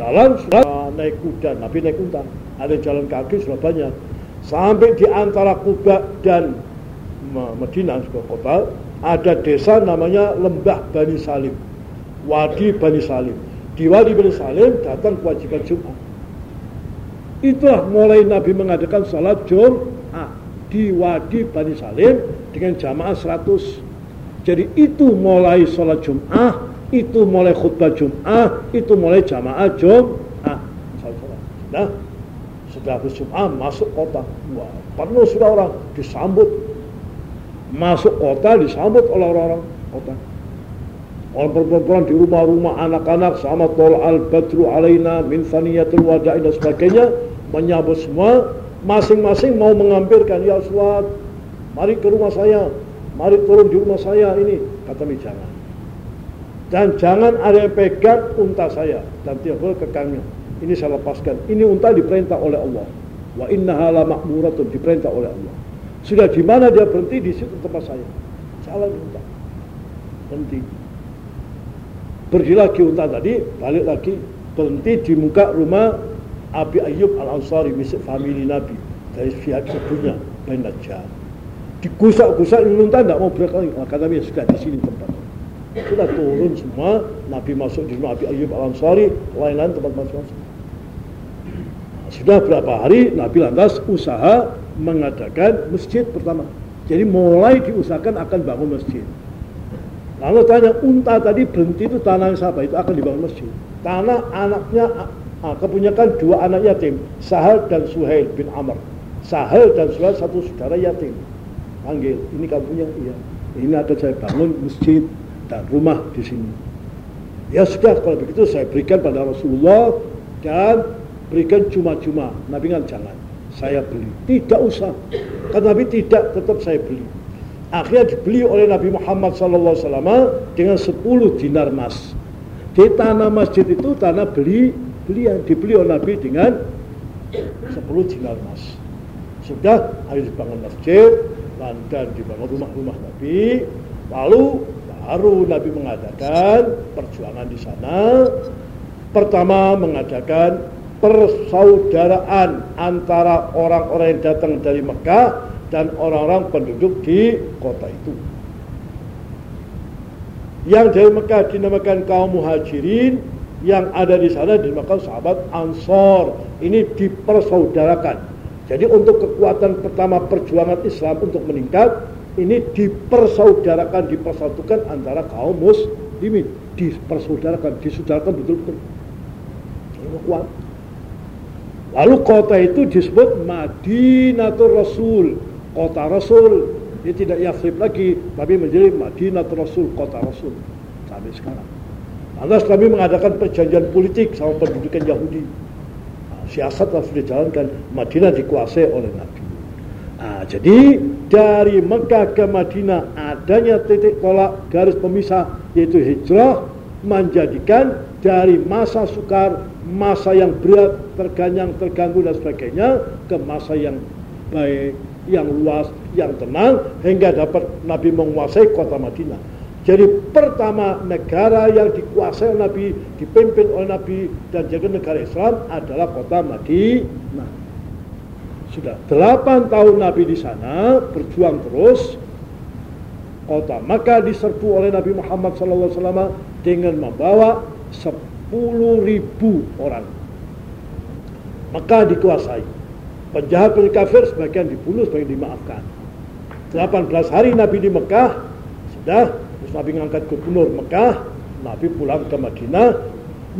jalan sudah naik kuda, Nabi naik unta. Ada jalan kaki sudah banyak. Sampai di antara Kuba dan Medina, kota, ada desa namanya Lembah Bani Salim. Wadi Bani Salim. Di Wadi Bani Salim datang kewajiban Jumat. Itulah mulai Nabi mengadakan salat Jumat di Wadi Bani Salim dengan jamaah 100. Jadi itu mulai salat Jumat, itu mulai khutbah Jumat, itu mulai jamaah Jumat. Nah, setelah habis Jumat masuk kota. Wah, penuh sudah orang disambut. Masuk kota disambut oleh orang-orang kota. Orang perempuan di rumah-rumah anak-anak sama tol al-badru alaina min thaniyatul wada'i dan sebagainya menyambut semua masing-masing mau mengampirkan ya Rasulullah mari ke rumah saya mari turun di rumah saya ini kata jangan dan jangan ada yang pegang unta saya. Dan boleh kekangnya ini saya lepaskan. Ini unta diperintah oleh Allah. Wa inna hala makmuratun diperintah oleh Allah. Sudah di mana dia berhenti? Di situ tempat saya. Jalan unta. Berhenti. Pergi lagi unta tadi balik lagi. Berhenti di muka rumah Abi Ayyub Al-Ansari misalnya family Nabi. Dari pihak ibunya bin Najjar digusak-gusak unta tidak mau berkali kata Nabi sudah di sini tempat sudah turun semua Nabi masuk di rumah Abi Ayyub Al-Ansari lain-lain tempat masing-masing sudah berapa hari Nabi lantas usaha mengadakan masjid pertama jadi mulai diusahakan akan bangun masjid lalu tanya unta tadi berhenti itu tanah siapa itu akan dibangun masjid tanah anaknya Nah, kebanyakan dua anak yatim, Sahal dan Suhail bin Amr. Sahal dan Suhail satu saudara yatim. Panggil, ini kamu punya? Iya. Ini akan saya bangun masjid dan rumah di sini. Ya sudah, kalau begitu saya berikan pada Rasulullah dan berikan cuma-cuma. Nabi kan jangan, saya beli. Tidak usah. Karena Nabi tidak, tetap saya beli. Akhirnya dibeli oleh Nabi Muhammad SAW dengan 10 dinar emas. Di tanah masjid itu tanah beli beli yang dibeli oleh Nabi dengan 10 dinar emas. Sudah harus dibangun masjid dan dibangun rumah-rumah Nabi. Lalu baru Nabi mengadakan perjuangan di sana. Pertama mengadakan persaudaraan antara orang-orang yang datang dari Mekah dan orang-orang penduduk di kota itu. Yang dari Mekah dinamakan kaum muhajirin, yang ada di sana dinamakan sahabat Ansor. Ini dipersaudarakan. Jadi untuk kekuatan pertama perjuangan Islam untuk meningkat, ini dipersaudarakan, dipersatukan antara kaum muslimin. Dipersaudarakan, disaudarakan betul-betul. Ini kuat. Lalu kota itu disebut Madinatul Rasul, kota Rasul. Ini tidak Yathrib lagi, tapi menjadi Madinatul Rasul, kota Rasul. Sampai sekarang. Lantas kami mengadakan perjanjian politik sama pendudukan Yahudi. Nah, siasat harus dijalankan. Madinah dikuasai oleh Nabi. Nah, jadi dari Mekah ke Madinah adanya titik tolak garis pemisah yaitu hijrah menjadikan dari masa sukar, masa yang berat, terganyang, terganggu dan sebagainya ke masa yang baik, yang luas, yang tenang hingga dapat Nabi menguasai kota Madinah. Jadi pertama negara yang dikuasai oleh Nabi, dipimpin oleh Nabi dan jadi negara Islam adalah kota Madinah. Sudah delapan tahun Nabi di sana berjuang terus. Kota Makkah diserbu oleh Nabi Muhammad SAW dengan membawa sepuluh ribu orang. Maka dikuasai. Penjahat penjahat kafir sebagian dibunuh, sebagian dimaafkan. 18 hari Nabi di Mekah sudah Terus Nabi ngangkat gubernur Mekah, Nabi pulang ke Madinah.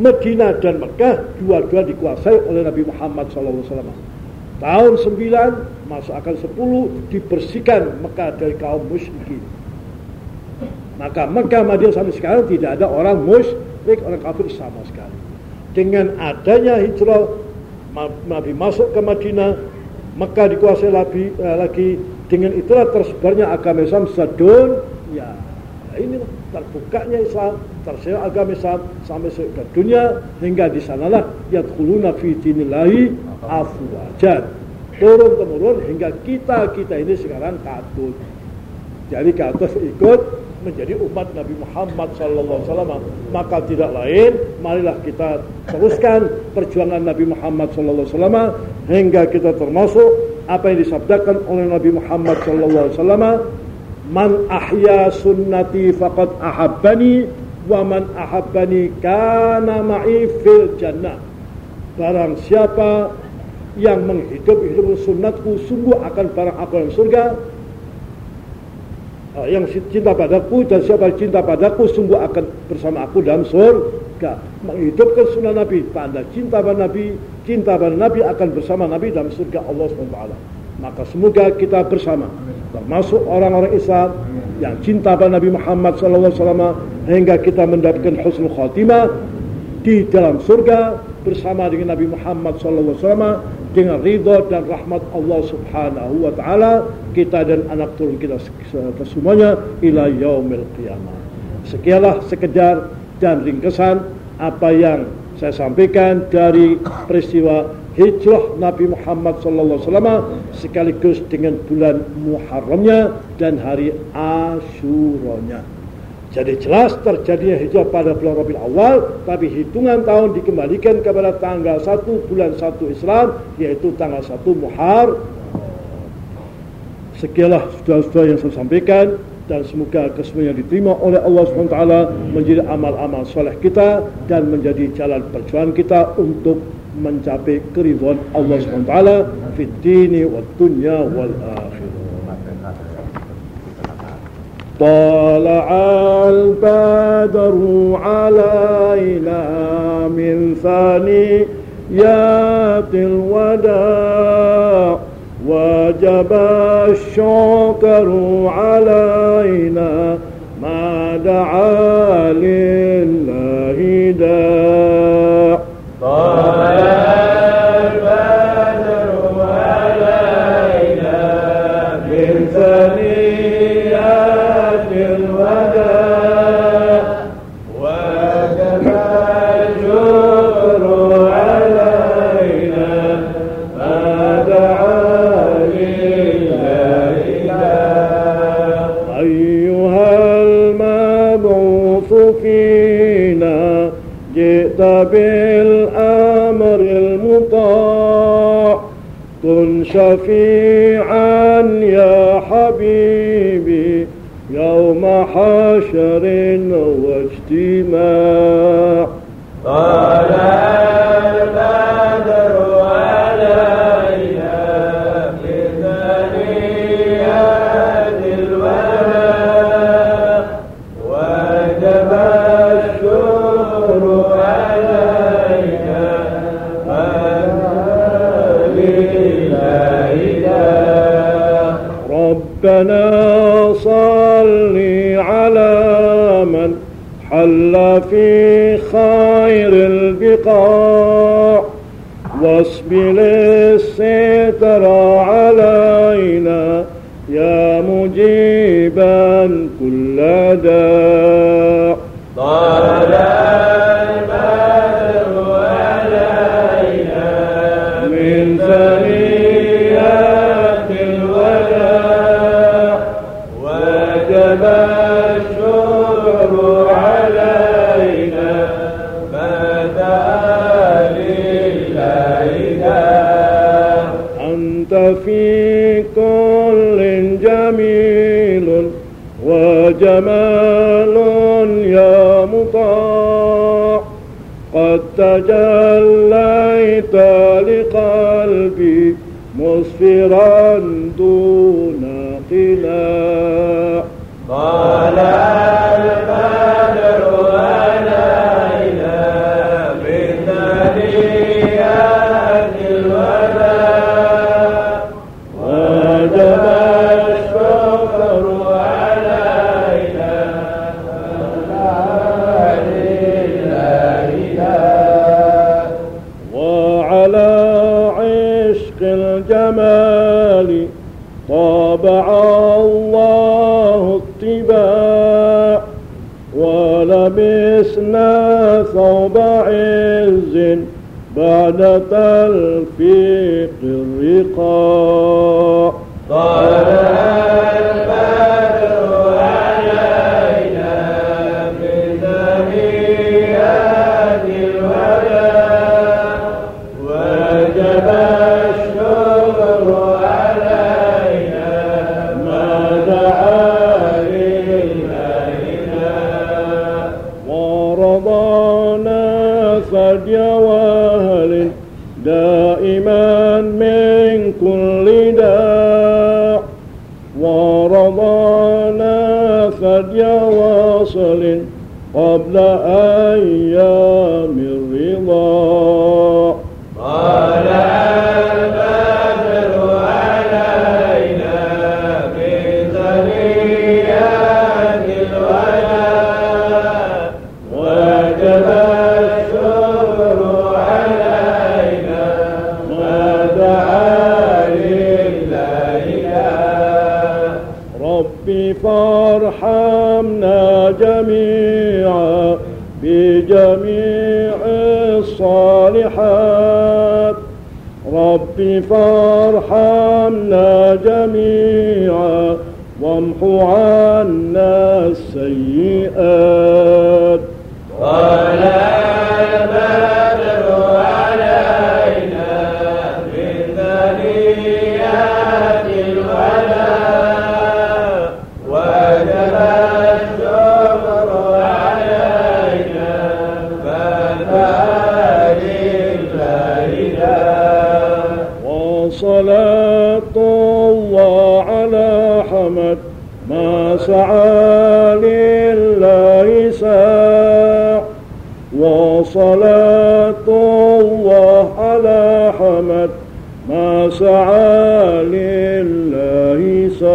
Madinah dan Mekah dua-dua dikuasai oleh Nabi Muhammad SAW. Tahun 9 masuk akal 10 dibersihkan Mekah dari kaum musyrikin. Maka Mekah Madinah sampai sekarang tidak ada orang musyrik, orang kafir sama sekali. Dengan adanya hijrah Nabi masuk ke Madinah, Mekah dikuasai lagi, eh, lagi dengan itulah tersebarnya agama Islam sedunia. Nah, ini terbukanya Islam, tersebar agama Islam sampai ke dunia hingga di sanalah yadkhuluna fi dinillahi afwajan. Turun temurun hingga kita kita ini sekarang katut. Jadi katut ikut menjadi umat Nabi Muhammad SAW maka tidak lain marilah kita teruskan perjuangan Nabi Muhammad SAW hingga kita termasuk apa yang disabdakan oleh Nabi Muhammad SAW man ahya sunnati faqad ahabbani wa man ahabbani kana ma'i fil jannah. Barang siapa yang menghidup-hidup sunnatku sungguh akan barang aku dalam surga. Uh, yang cinta padaku dan siapa cinta padaku sungguh akan bersama aku dalam surga. Menghidupkan sunnah Nabi tanda cinta pada Nabi cinta pada Nabi akan bersama Nabi dalam surga Allah SWT maka semoga kita bersama termasuk orang-orang Islam yang cinta pada Nabi Muhammad SAW hingga kita mendapatkan husnul khatimah di dalam surga bersama dengan Nabi Muhammad SAW dengan ridha dan rahmat Allah Subhanahu wa taala kita dan anak turun kita semuanya ila yaumil qiyamah. Sekianlah sekedar dan ringkesan apa yang saya sampaikan dari peristiwa hijrah Nabi Muhammad SAW sekaligus dengan bulan Muharramnya dan hari Asyuranya. Jadi jelas terjadinya hijrah pada bulan Rabiul Awal, tapi hitungan tahun dikembalikan kepada tanggal 1 bulan 1 Islam, yaitu tanggal 1 Muhar. Sekianlah saudara-saudara yang saya sampaikan dan semoga kesemuanya diterima oleh Allah SWT menjadi amal-amal soleh kita dan menjadi jalan perjuangan kita untuk mencapai keridhaan Allah SWT fi dini wa dunya wal akhirah. طالع البدر علينا من ثنيات الوداع وجب الشكر علينا ما دعا لله داع شفيع خير البقاع. واصبر الستر علينا يا مجيبا كل داع تجليت لقلبي مسفرا دون قناع. الجبال طابع الله اتباع ولبسنا ثوب عز بعد تلفيق الرقاع Yeah. الله قال البدر علينا بطبيعة الولاء وجب الشهر علينا ودعا لله ربي فارحمنا جميعا بجميع رب فارحمنا جميعا وامحو عنا السيئات. ولا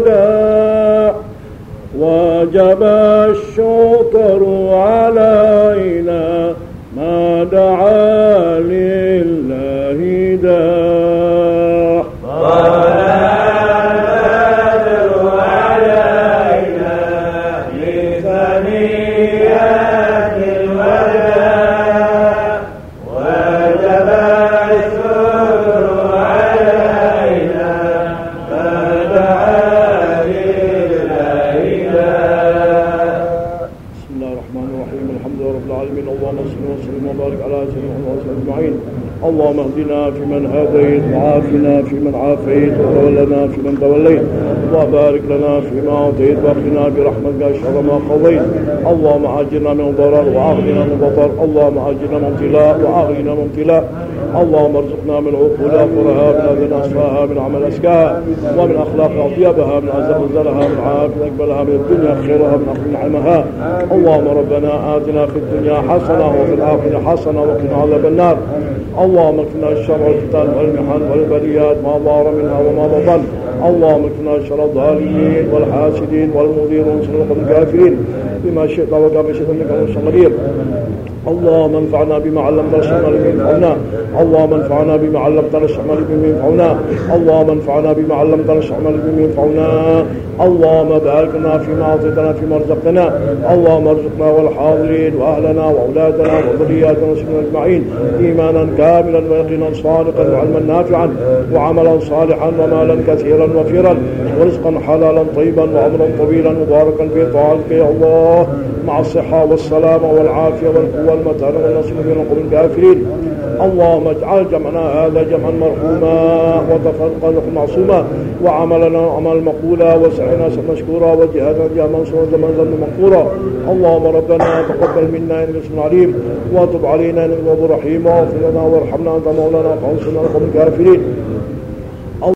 ساع وجب الشكر علينا ما دعا اللهم اهدنا فيمن هديت وعافنا فيمن عافيت وتولنا فيمن توليت. وبارك لنا فيما أعطيت واقنا برحمتك شر ما قضيت. اللهم عجلنا من ضرر وأغننا من بطر اللهم عجلنا من ابتلاء وأغننا من ابتلاء. اللهم ارزقنا من عقول اقرها من اذن أصفاها من عمل اسكاها ومن اخلاق أطيبها من ازلزلها من عافية اقبلها من الدنيا خيرها من نعمها. اللهم ربنا آتنا في الدنيا حسنة وفي الآخرة حسنة وقنا عذاب النار. اللهم اكفنا الشر والفتن والمحن والبليات ما ظهر منها وما بطن. اللهم اكفنا شر والضالين والحاسدين والمضيرون شر الكافرين بما شئت وكما شئت منك المستقدير اللهم انفعنا بما علمتنا الشمال بما ينفعنا اللهم انفعنا بما علمتنا الشمال بما ينفعنا اللهم انفعنا بما علمتنا الشمال بما ينفعنا اللهم بارك لنا فيما اعطيتنا فيما رزقتنا اللهم ارزقنا والحاضرين وأهلنا وأولادنا وذرياتنا وسلمنا أجمعين. إيمانا كاملا ويقينا صادقا وعلما نافعا. وعملا صالحا ومالا كثيرا وفيرا. ورزقا حلالا طيبا وعمرا طويلا مباركا في طاعتك يا الله. مع الصحة والسلامة والعافية والقوة والمتان والنصر من القوم الكافرين. اللهم اجعل جمعنا هذا جمعا مرحوما وتفرقا معصوما وعملنا عمل مقولا وسعينا مشكورا وجهادنا جهة منصورا ذنب مغفورا اللهم ربنا تقبل منا إنك انت عليم وتب علينا إنك رحيم واغفر لنا وارحمنا أنت مولانا فانصرنا القوم الكافرين